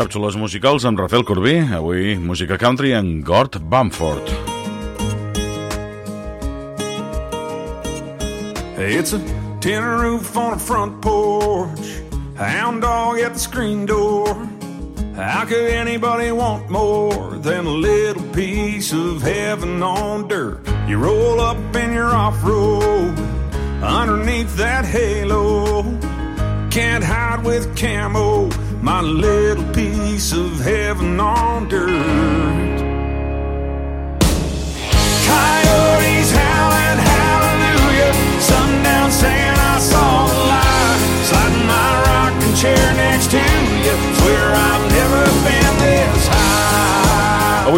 Càpsules musicals amb Rafael Corbí, avui música country amb Gord Bamford. It's a tin roof on a front porch, hound dog at the screen door. How could anybody want more than a little piece of heaven on dirt? You roll up in your off road underneath that halo. Can't hide with camo, my little piece of heaven on dirt. Coyotes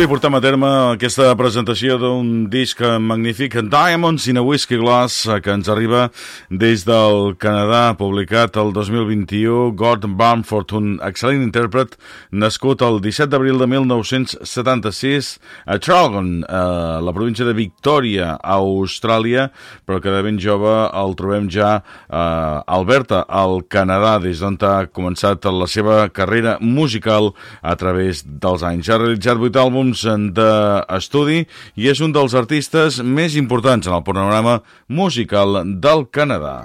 Avui portem a terme aquesta presentació d'un disc magnífic, Diamonds in a Whiskey Glass, que ens arriba des del Canadà, publicat el 2021. Gordon Bamford, un excel·lent intèrpret, nascut el 17 d'abril de 1976 a Traralgon, a la província de Victòria, a Austràlia, però que de ben jove el trobem ja a Alberta, al Canadà, des d'on ha començat la seva carrera musical a través dels anys. Ha realitzat vuit àlbums d'estudi i és un dels artistes més importants en el panorama musical del Canadà.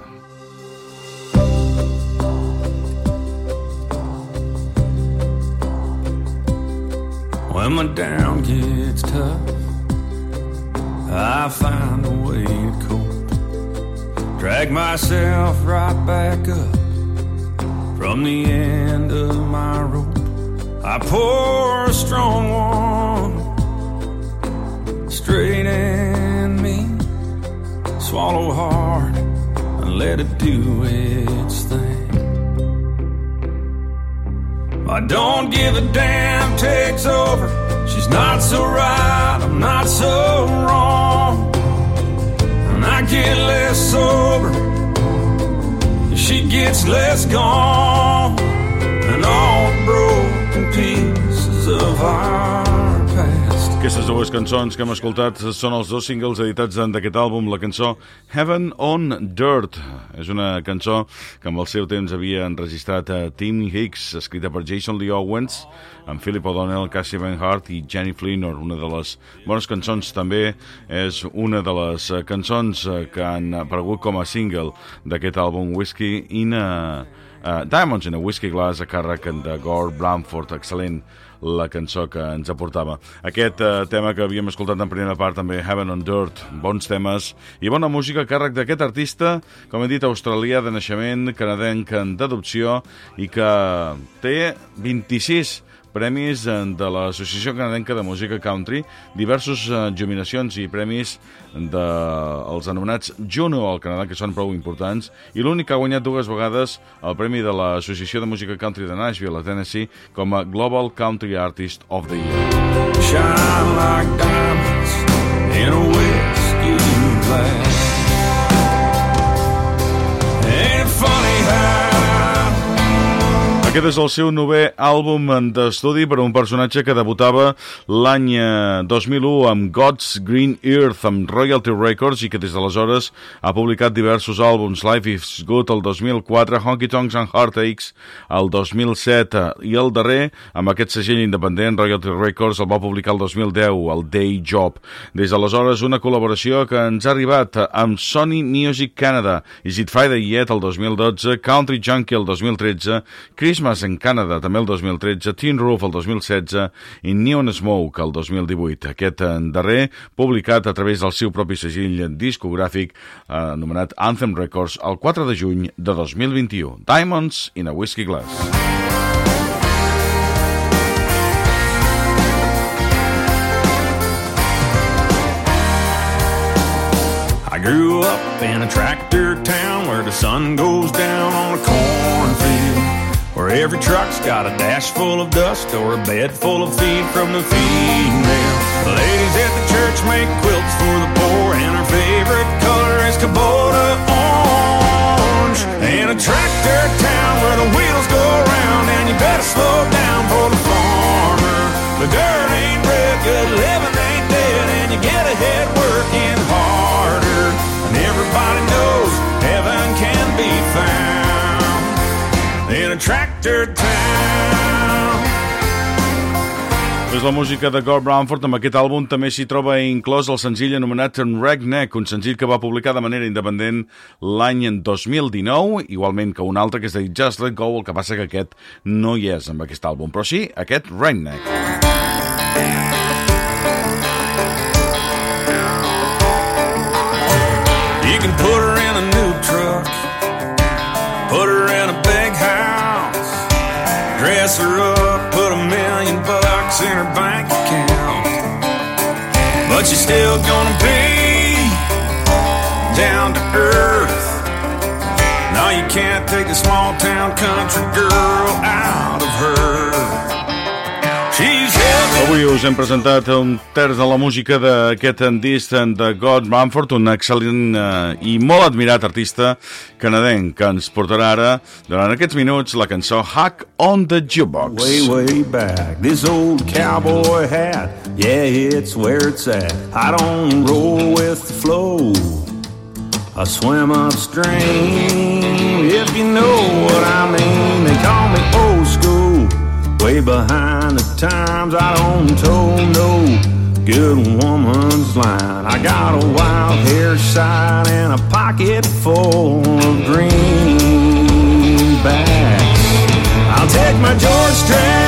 When my down gets tough, I find a way to cope. Drag myself right back up from the end of my rope. I pour Swallow hard and let it do its thing. I don't give a damn takes over. She's not so right, I'm not so wrong. And I get less sober, she gets less gone. And all broken pieces of past. Aquestes dues cançons que hem escoltat són els dos singles editats d'aquest àlbum, la cançó Heaven on Dirt. És una cançó que amb el seu temps havia enregistrat a Tim Hicks, escrita per Jason Lee Owens, amb Philip O'Donnell, Cassie Van Hart i Jenny Flynn, una de les bones cançons. També és una de les cançons que han aparegut com a single d'aquest àlbum Whiskey in a... Uh, Diamonds in a Whiskey Glass a càrrec de Gore Bramford, excel·lent la cançó que ens aportava. Aquest uh, tema que havíem escoltat en primera part també, Heaven on Dirt, bons temes i bona música a càrrec d'aquest artista, com he dit, australià de naixement, canadenc d'adopció i que té 26 premis de l'Associació Canadenca de Música Country, diversos juminacions i premis dels de, anomenats Juno al Canadà, que són prou importants, i l'únic que ha guanyat dues vegades el premi de l'Associació de Música Country de Nashville, a Tennessee, com a Global Country Artist of the Year. Shine like diamonds in a whiskey glass. Aquest és el seu novè àlbum d'estudi per a un personatge que debutava l'any 2001 amb God's Green Earth amb Royalty Records i que des d'aleshores ha publicat diversos àlbums Life is Good el 2004, Honky Tonks and Heartaches el 2007 i el darrer amb aquest segell independent Royalty Records el va publicar el 2010 el Day Job. Des d'aleshores una col·laboració que ens ha arribat amb Sony Music Canada Is It Friday Yet el 2012 Country Junkie el 2013 Christmas en Canada també el 2013, Teen Roof el 2016 i Neon Smoke el 2018. Aquest darrer publicat a través del seu propi segell discogràfic eh, anomenat Anthem Records el 4 de juny de 2021. Diamonds in a Whiskey Glass. I grew up in a tractor town where the sun goes down on a cornfield. Where every truck's got a dash full of dust or a bed full of feed from the feed mill. Ladies at the church make quilts for the poor, and our favorite color És la música de Gord Bramford. Amb aquest àlbum també s'hi troba inclòs el senzill anomenat Redneck, un senzill que va publicar de manera independent l'any 2019, igualment que un altre que es deia Just Let Go, el que passa que aquest no hi és amb aquest àlbum, però sí aquest Redneck. You her bank account. But she's still gonna be down to earth. No, you can't take a small town country girl out us hem presentat un terç de la música d'aquest disc de God Bamford, un excel·lent eh, i molt admirat artista canadenc que ens portarà ara, durant aquests minuts, la cançó Hack on the Jukebox. Way, way back, this old cowboy hat, yeah, it's where it's at. I don't roll with the flow. I swim upstream, if you know what I mean. They call me old school, way behind the times. I don't toe no good woman's line. I got a wild hair side and a pocket full of greenbacks. I'll take my George Strait